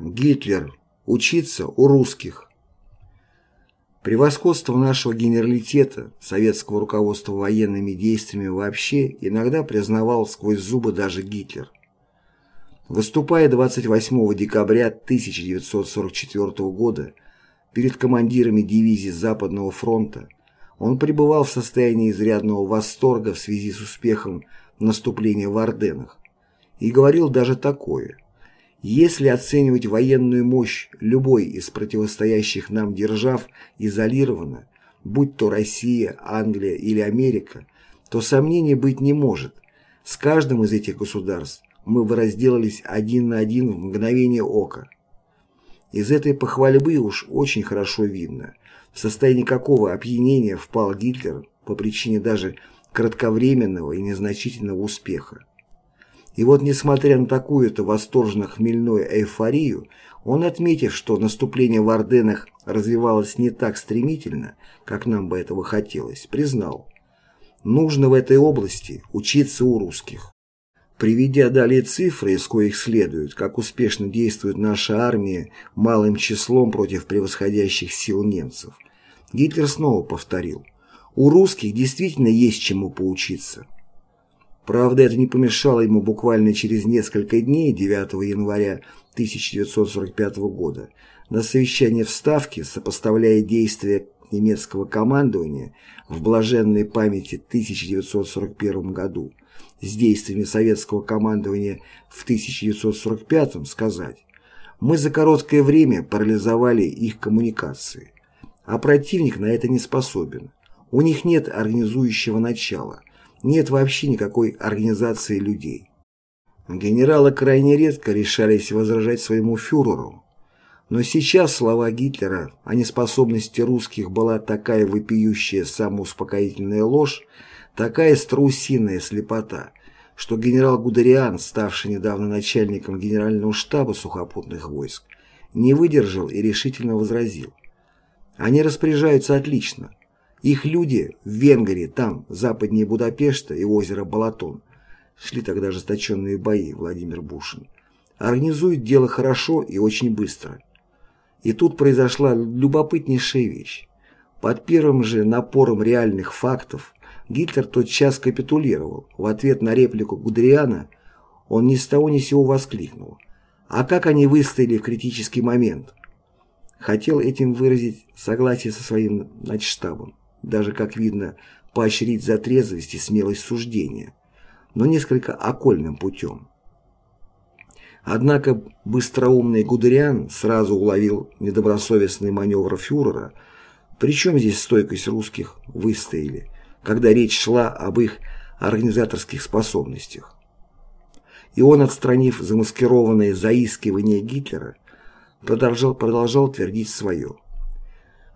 Гитлер. Учиться у русских. Превосходство нашего генералитета, советского руководства военными действиями вообще, иногда признавал сквозь зубы даже Гитлер. Выступая 28 декабря 1944 года перед командирами дивизий Западного фронта, он пребывал в состоянии изрядного восторга в связи с успехом наступления в Орденах и говорил даже такое – если оценивать военную мощь любой из противостоящих нам держав изолированно, будь то Россия, Англия или Америка, то сомнений быть не может. С каждым из этих государств мы бы разделались один на один в мгновение ока. Из этой похвальбы уж очень хорошо видно, в состоянии какого опьянения впал Гитлер по причине даже кратковременного и незначительного успеха. И вот, несмотря на такую-то восторженно-хмельную эйфорию, он, отметив, что наступление в Орденах развивалось не так стремительно, как нам бы этого хотелось, признал, нужно в этой области учиться у русских. Приведя далее цифры, из коих следует, как успешно действует наша армия малым числом против превосходящих сил немцев, Гитлер снова повторил, у русских действительно есть чему поучиться. Правда, это не помешало ему буквально через несколько дней, 9 января 1945 года, на совещании в Ставке, сопоставляя действия немецкого командования в блаженной памяти 1941 году с действиями советского командования в 1945 сказать «Мы за короткое время парализовали их коммуникации, а противник на это не способен. У них нет организующего начала, нет вообще никакой организации людей. Генералы крайне редко решались возражать своему фюреру. Но сейчас слова Гитлера о неспособности русских была такая вопиющая самоуспокоительная ложь, такая страусиная слепота, что генерал Гудериан, ставший недавно начальником генерального штаба сухопутных войск, не выдержал и решительно возразил. Они распоряжаются отлично, их люди в Венгрии, там, западнее Будапешта и озера Балатон, шли тогда ожесточенные бои, Владимир Бушин, организуют дело хорошо и очень быстро. И тут произошла любопытнейшая вещь. Под первым же напором реальных фактов Гитлер тотчас капитулировал. В ответ на реплику Гудериана он ни с того ни сего воскликнул. А как они выстояли в критический момент? Хотел этим выразить согласие со своим начштабом даже, как видно, поощрить за трезвость и смелость суждения, но несколько окольным путем. Однако быстроумный Гудериан сразу уловил недобросовестный маневр фюрера, причем здесь стойкость русских выстояли, когда речь шла об их организаторских способностях. И он, отстранив замаскированное заискивание Гитлера, продолжал, продолжал твердить свое –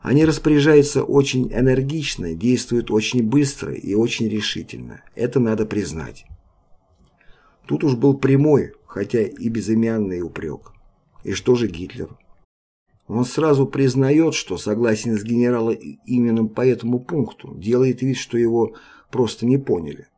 они распоряжаются очень энергично, действуют очень быстро и очень решительно. Это надо признать. Тут уж был прямой, хотя и безымянный упрек. И что же Гитлер? Он сразу признает, что согласен с генералом именно по этому пункту, делает вид, что его просто не поняли.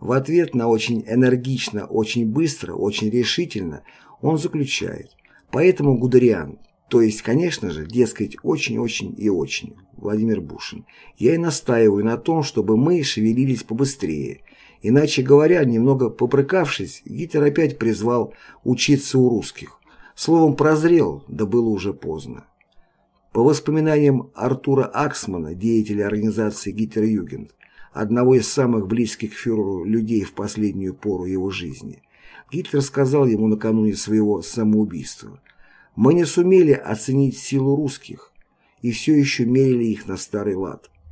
В ответ на очень энергично, очень быстро, очень решительно он заключает. Поэтому Гудериан, то есть, конечно же, дескать, очень-очень и очень, Владимир Бушин, я и настаиваю на том, чтобы мы шевелились побыстрее. Иначе говоря, немного попрыкавшись, Гитлер опять призвал учиться у русских. Словом, прозрел, да было уже поздно. По воспоминаниям Артура Аксмана, деятеля организации Гитлер-Югенд, одного из самых близких к фюреру людей в последнюю пору его жизни, Гитлер сказал ему накануне своего самоубийства – мы не сумели оценить силу русских и все еще мерили их на старый лад.